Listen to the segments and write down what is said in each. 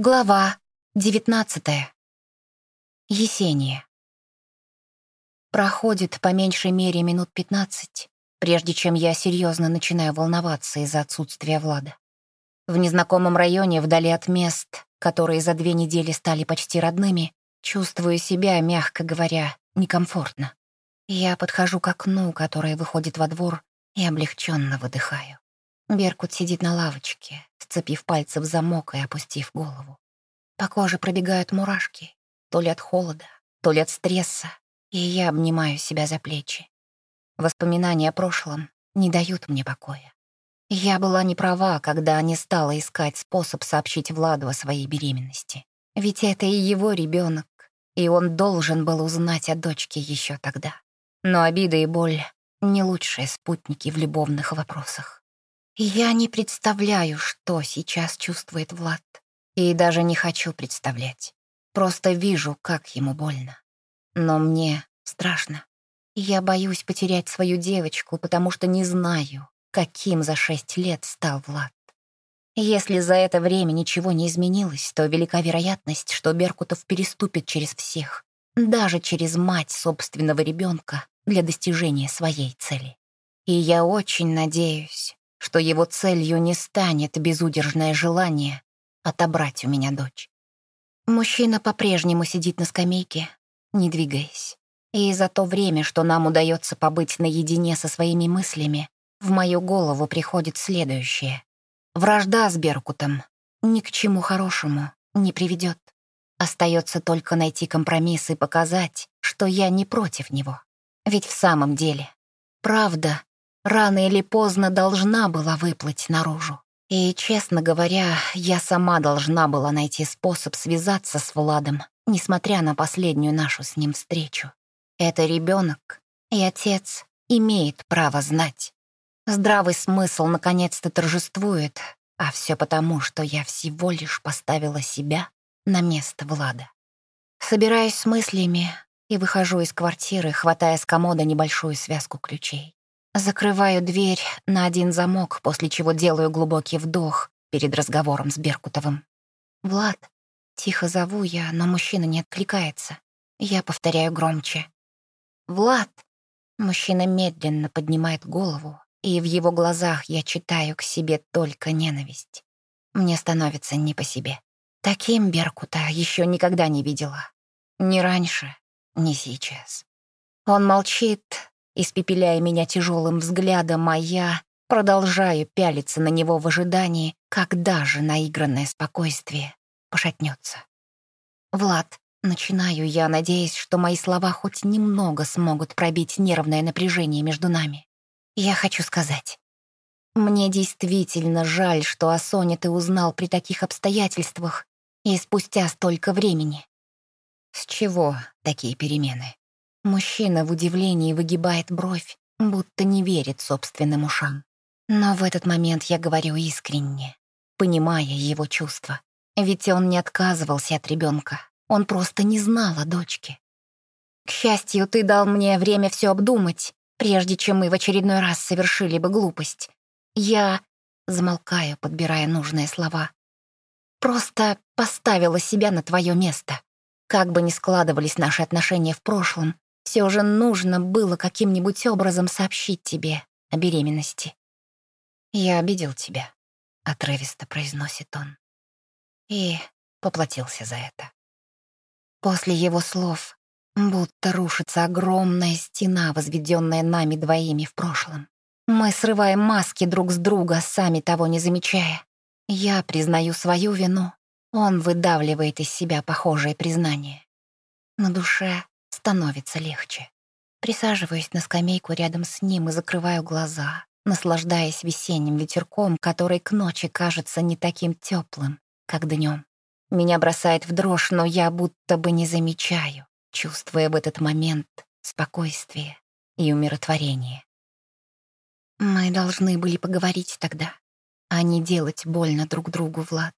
Глава девятнадцатая. Есения. Проходит по меньшей мере минут пятнадцать, прежде чем я серьезно начинаю волноваться из-за отсутствия Влада. В незнакомом районе, вдали от мест, которые за две недели стали почти родными, чувствую себя, мягко говоря, некомфортно. Я подхожу к окну, которое выходит во двор, и облегченно выдыхаю. Беркут сидит на лавочке, сцепив пальцы в замок и опустив голову. По коже пробегают мурашки, то ли от холода, то ли от стресса, и я обнимаю себя за плечи. Воспоминания о прошлом не дают мне покоя. Я была не права, когда не стала искать способ сообщить Владу о своей беременности. Ведь это и его ребенок, и он должен был узнать о дочке еще тогда. Но обида и боль — не лучшие спутники в любовных вопросах. Я не представляю, что сейчас чувствует Влад. И даже не хочу представлять. Просто вижу, как ему больно. Но мне страшно. Я боюсь потерять свою девочку, потому что не знаю, каким за шесть лет стал Влад. Если за это время ничего не изменилось, то велика вероятность, что Беркутов переступит через всех, даже через мать собственного ребенка для достижения своей цели. И я очень надеюсь, что его целью не станет безудержное желание отобрать у меня дочь. Мужчина по-прежнему сидит на скамейке, не двигаясь. И за то время, что нам удается побыть наедине со своими мыслями, в мою голову приходит следующее. Вражда с Беркутом ни к чему хорошему не приведет. Остается только найти компромисс и показать, что я не против него. Ведь в самом деле, правда рано или поздно должна была выплыть наружу. И, честно говоря, я сама должна была найти способ связаться с Владом, несмотря на последнюю нашу с ним встречу. Это ребенок, и отец имеет право знать. Здравый смысл наконец-то торжествует, а все потому, что я всего лишь поставила себя на место Влада. Собираюсь с мыслями и выхожу из квартиры, хватая с комода небольшую связку ключей. Закрываю дверь на один замок, после чего делаю глубокий вдох перед разговором с Беркутовым. «Влад», тихо зову я, но мужчина не откликается. Я повторяю громче. «Влад!» Мужчина медленно поднимает голову, и в его глазах я читаю к себе только ненависть. Мне становится не по себе. Таким Беркута еще никогда не видела. Ни раньше, ни сейчас. Он молчит, испепеляя меня тяжелым взглядом, а я продолжаю пялиться на него в ожидании, когда же наигранное спокойствие пошатнется. «Влад», начинаю я, надеясь, что мои слова хоть немного смогут пробить нервное напряжение между нами. Я хочу сказать. Мне действительно жаль, что о Соне ты узнал при таких обстоятельствах и спустя столько времени. С чего такие перемены? Мужчина в удивлении выгибает бровь, будто не верит собственным ушам. Но в этот момент я говорю искренне, понимая его чувства. Ведь он не отказывался от ребенка, он просто не знал о дочке. К счастью, ты дал мне время все обдумать, прежде чем мы в очередной раз совершили бы глупость. Я замолкаю, подбирая нужные слова. Просто поставила себя на твое место. Как бы ни складывались наши отношения в прошлом, все же нужно было каким-нибудь образом сообщить тебе о беременности. «Я обидел тебя», — отрывисто произносит он. И поплатился за это. После его слов будто рушится огромная стена, возведенная нами двоими в прошлом. Мы срываем маски друг с друга, сами того не замечая. Я признаю свою вину, он выдавливает из себя похожее признание. На душе становится легче. Присаживаюсь на скамейку рядом с ним и закрываю глаза, наслаждаясь весенним ветерком, который к ночи кажется не таким теплым, как днем. Меня бросает в дрожь, но я будто бы не замечаю, чувствуя в этот момент спокойствие и умиротворение. Мы должны были поговорить тогда, а не делать больно друг другу, Влад.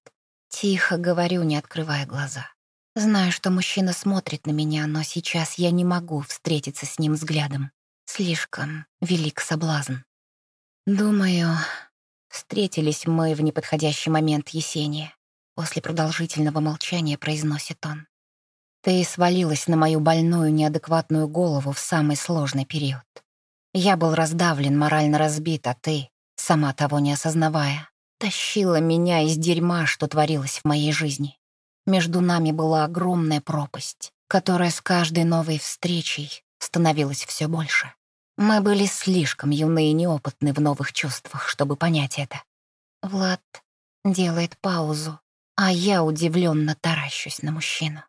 Тихо говорю, не открывая глаза. Знаю, что мужчина смотрит на меня, но сейчас я не могу встретиться с ним взглядом. Слишком велик соблазн. Думаю, встретились мы в неподходящий момент Есения. После продолжительного молчания произносит он. Ты свалилась на мою больную, неадекватную голову в самый сложный период. Я был раздавлен, морально разбит, а ты, сама того не осознавая, тащила меня из дерьма, что творилось в моей жизни. Между нами была огромная пропасть, которая с каждой новой встречей становилась все больше. Мы были слишком юны и неопытны в новых чувствах, чтобы понять это. Влад делает паузу, а я удивленно таращусь на мужчину.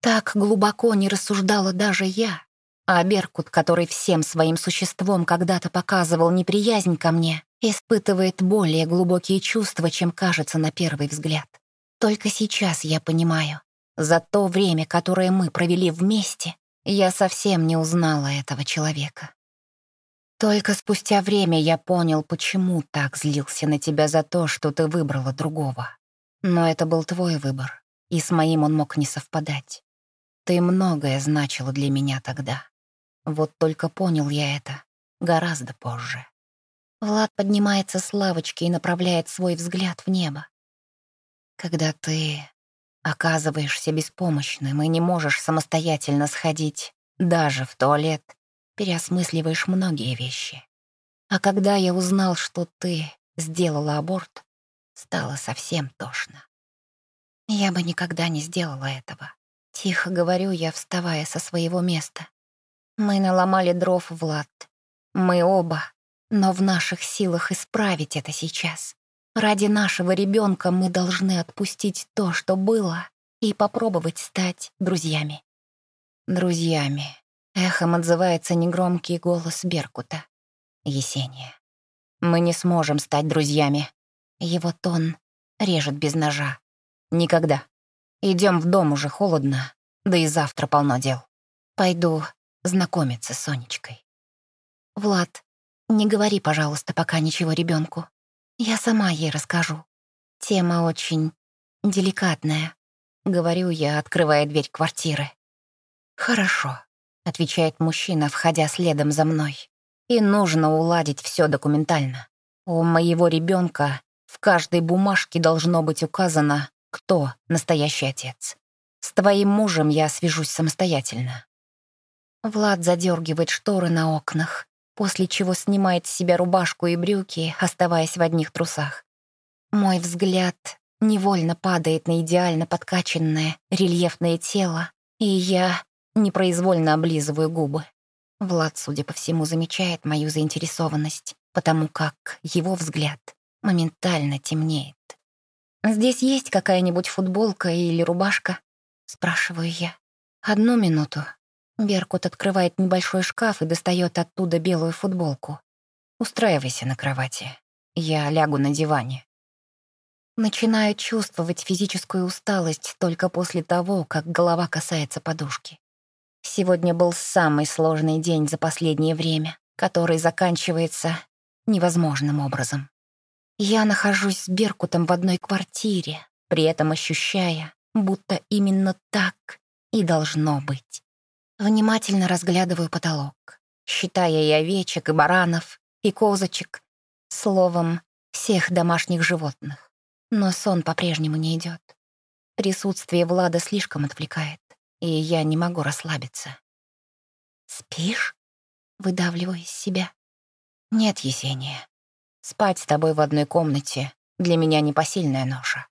Так глубоко не рассуждала даже я, а Беркут, который всем своим существом когда-то показывал неприязнь ко мне, испытывает более глубокие чувства, чем кажется на первый взгляд. Только сейчас я понимаю, за то время, которое мы провели вместе, я совсем не узнала этого человека. Только спустя время я понял, почему так злился на тебя за то, что ты выбрала другого. Но это был твой выбор, и с моим он мог не совпадать. Ты многое значила для меня тогда. Вот только понял я это гораздо позже. Влад поднимается с лавочки и направляет свой взгляд в небо. Когда ты оказываешься беспомощным и не можешь самостоятельно сходить даже в туалет, переосмысливаешь многие вещи. А когда я узнал, что ты сделала аборт, стало совсем тошно. Я бы никогда не сделала этого. Тихо говорю я, вставая со своего места. Мы наломали дров, Влад. Мы оба. Но в наших силах исправить это сейчас. Ради нашего ребенка мы должны отпустить то, что было, и попробовать стать друзьями. Друзьями. Эхом отзывается негромкий голос Беркута. Есения. Мы не сможем стать друзьями. Его тон режет без ножа. Никогда. Идем в дом, уже холодно, да и завтра полно дел. Пойду знакомиться с Сонечкой. Влад, не говори, пожалуйста, пока ничего ребенку. Я сама ей расскажу. Тема очень деликатная, говорю я, открывая дверь квартиры. Хорошо, отвечает мужчина, входя следом за мной. И нужно уладить все документально. У моего ребенка в каждой бумажке должно быть указано, кто настоящий отец. С твоим мужем я свяжусь самостоятельно. Влад задергивает шторы на окнах, после чего снимает с себя рубашку и брюки, оставаясь в одних трусах. Мой взгляд невольно падает на идеально подкачанное, рельефное тело, и я непроизвольно облизываю губы. Влад, судя по всему, замечает мою заинтересованность, потому как его взгляд моментально темнеет. «Здесь есть какая-нибудь футболка или рубашка?» — спрашиваю я. «Одну минуту», Беркут открывает небольшой шкаф и достает оттуда белую футболку. «Устраивайся на кровати. Я лягу на диване». Начинаю чувствовать физическую усталость только после того, как голова касается подушки. Сегодня был самый сложный день за последнее время, который заканчивается невозможным образом. Я нахожусь с Беркутом в одной квартире, при этом ощущая, будто именно так и должно быть. Внимательно разглядываю потолок, считая и овечек, и баранов, и козочек, словом, всех домашних животных. Но сон по-прежнему не идет. Присутствие Влада слишком отвлекает, и я не могу расслабиться. «Спишь?» — выдавливаю из себя. «Нет, Есения. Спать с тобой в одной комнате для меня непосильная ноша.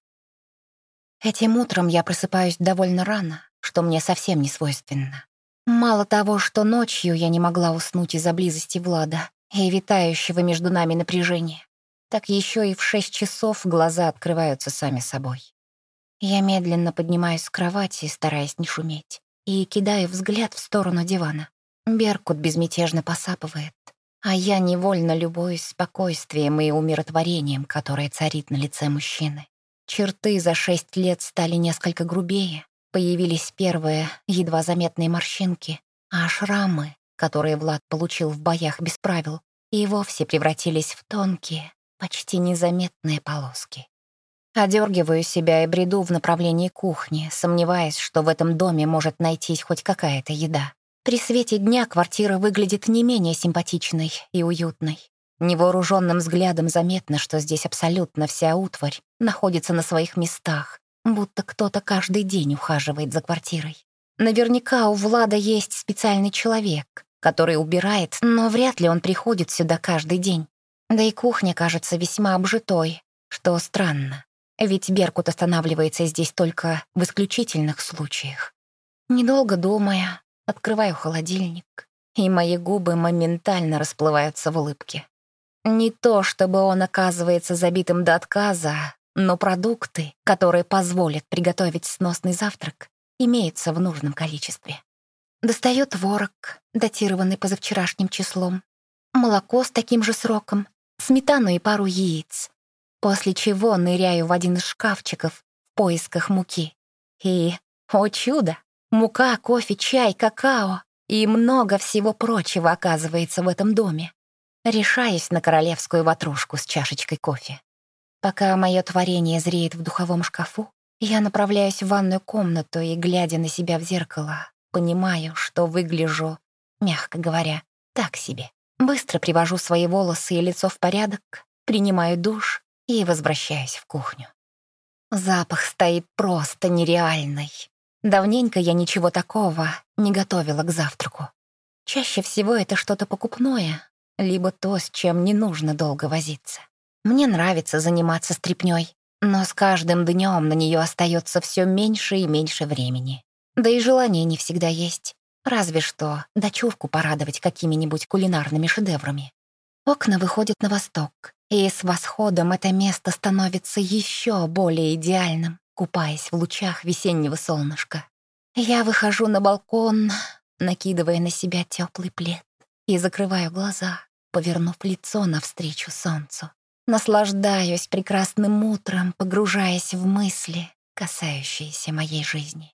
Этим утром я просыпаюсь довольно рано, что мне совсем не свойственно. Мало того, что ночью я не могла уснуть из-за близости Влада и витающего между нами напряжения, так еще и в шесть часов глаза открываются сами собой. Я медленно поднимаюсь с кровати, стараясь не шуметь, и кидаю взгляд в сторону дивана. Беркут безмятежно посапывает, а я невольно любуюсь спокойствием и умиротворением, которое царит на лице мужчины. Черты за шесть лет стали несколько грубее, Появились первые, едва заметные морщинки, а шрамы, которые Влад получил в боях без правил, и вовсе превратились в тонкие, почти незаметные полоски. Одергиваю себя и бреду в направлении кухни, сомневаясь, что в этом доме может найтись хоть какая-то еда. При свете дня квартира выглядит не менее симпатичной и уютной. Невооруженным взглядом заметно, что здесь абсолютно вся утварь находится на своих местах, будто кто-то каждый день ухаживает за квартирой. Наверняка у Влада есть специальный человек, который убирает, но вряд ли он приходит сюда каждый день. Да и кухня кажется весьма обжитой, что странно, ведь Беркут останавливается здесь только в исключительных случаях. Недолго думая, открываю холодильник, и мои губы моментально расплываются в улыбке. Не то, чтобы он оказывается забитым до отказа, но продукты, которые позволят приготовить сносный завтрак, имеются в нужном количестве. Достаю творог, датированный позавчерашним числом, молоко с таким же сроком, сметану и пару яиц, после чего ныряю в один из шкафчиков в поисках муки. И, о чудо, мука, кофе, чай, какао и много всего прочего оказывается в этом доме. Решаюсь на королевскую ватрушку с чашечкой кофе. Пока мое творение зреет в духовом шкафу, я направляюсь в ванную комнату и, глядя на себя в зеркало, понимаю, что выгляжу, мягко говоря, так себе. Быстро привожу свои волосы и лицо в порядок, принимаю душ и возвращаюсь в кухню. Запах стоит просто нереальный. Давненько я ничего такого не готовила к завтраку. Чаще всего это что-то покупное, либо то, с чем не нужно долго возиться. Мне нравится заниматься стряпнёй, но с каждым днем на нее остается все меньше и меньше времени. Да и желание не всегда есть. Разве что дочурку порадовать какими-нибудь кулинарными шедеврами. Окна выходят на восток, и с восходом это место становится еще более идеальным, купаясь в лучах весеннего солнышка. Я выхожу на балкон, накидывая на себя теплый плед, и закрываю глаза, повернув лицо навстречу солнцу. Наслаждаюсь прекрасным утром, погружаясь в мысли, касающиеся моей жизни.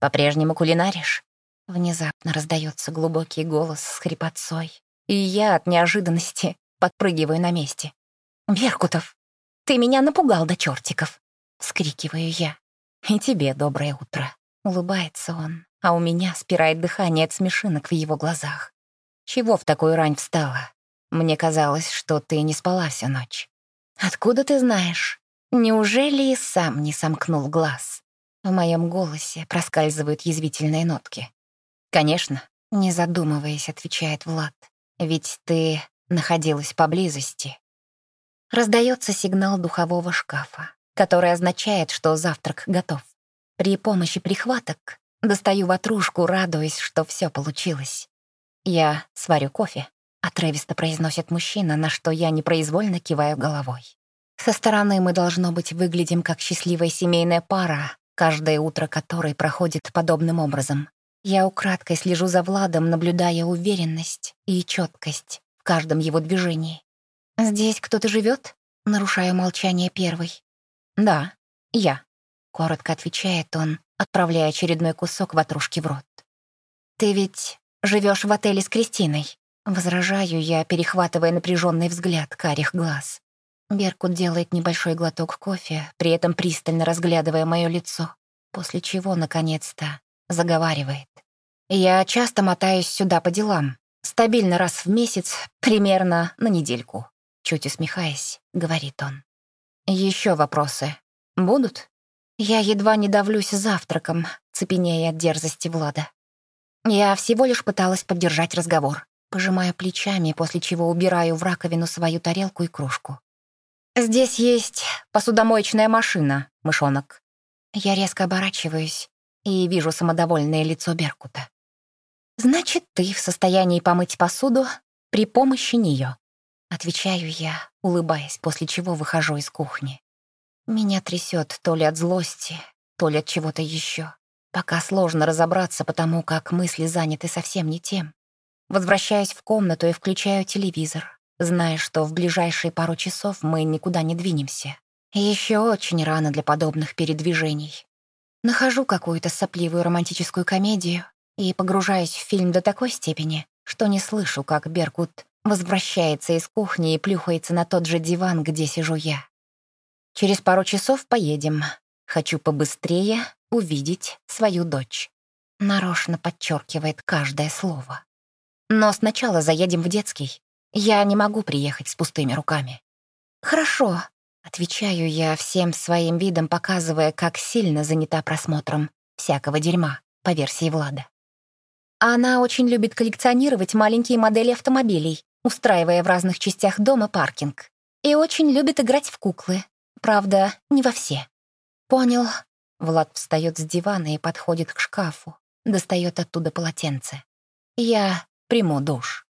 «По-прежнему кулинаришь?» Внезапно раздается глубокий голос с хрипотцой, и я от неожиданности подпрыгиваю на месте. «Беркутов, ты меня напугал до чертиков!» — скрикиваю я. «И тебе доброе утро!» — улыбается он, а у меня спирает дыхание от смешинок в его глазах. «Чего в такую рань встала? Мне казалось, что ты не спала всю ночь. Откуда ты знаешь? Неужели и сам не сомкнул глаз? В моем голосе проскальзывают язвительные нотки. Конечно, не задумываясь, отвечает Влад. Ведь ты находилась поблизости. Раздается сигнал духового шкафа, который означает, что завтрак готов. При помощи прихваток достаю ватрушку, радуясь, что все получилось. Я сварю кофе. — отрывисто произносит мужчина, на что я непроизвольно киваю головой. Со стороны мы, должно быть, выглядим как счастливая семейная пара, каждое утро которой проходит подобным образом. Я украдкой слежу за Владом, наблюдая уверенность и четкость в каждом его движении. «Здесь кто-то живет? нарушаю молчание первый. «Да, я», — коротко отвечает он, отправляя очередной кусок ватрушки в рот. «Ты ведь живешь в отеле с Кристиной?» Возражаю я, перехватывая напряженный взгляд карих глаз. Беркут делает небольшой глоток кофе, при этом пристально разглядывая мое лицо, после чего, наконец-то, заговаривает. «Я часто мотаюсь сюда по делам. Стабильно раз в месяц, примерно на недельку». Чуть усмехаясь, говорит он. Еще вопросы будут?» Я едва не давлюсь завтраком, цепенея от дерзости Влада. Я всего лишь пыталась поддержать разговор пожимая плечами, после чего убираю в раковину свою тарелку и кружку. «Здесь есть посудомоечная машина, мышонок». Я резко оборачиваюсь и вижу самодовольное лицо Беркута. «Значит, ты в состоянии помыть посуду при помощи нее», — отвечаю я, улыбаясь, после чего выхожу из кухни. Меня трясет то ли от злости, то ли от чего-то еще. Пока сложно разобраться, потому как мысли заняты совсем не тем. Возвращаюсь в комнату и включаю телевизор, зная, что в ближайшие пару часов мы никуда не двинемся. Еще очень рано для подобных передвижений. Нахожу какую-то сопливую романтическую комедию и погружаюсь в фильм до такой степени, что не слышу, как Беркут возвращается из кухни и плюхается на тот же диван, где сижу я. Через пару часов поедем. Хочу побыстрее увидеть свою дочь. Нарочно подчеркивает каждое слово. Но сначала заедем в детский. Я не могу приехать с пустыми руками». «Хорошо», — Отвечаю я всем своим видом, показывая, как сильно занята просмотром всякого дерьма, по версии Влада. Она очень любит коллекционировать маленькие модели автомобилей, устраивая в разных частях дома паркинг. И очень любит играть в куклы. Правда, не во все. Понял. Влад встает с дивана и подходит к шкафу, достает оттуда полотенце. Я приму душ.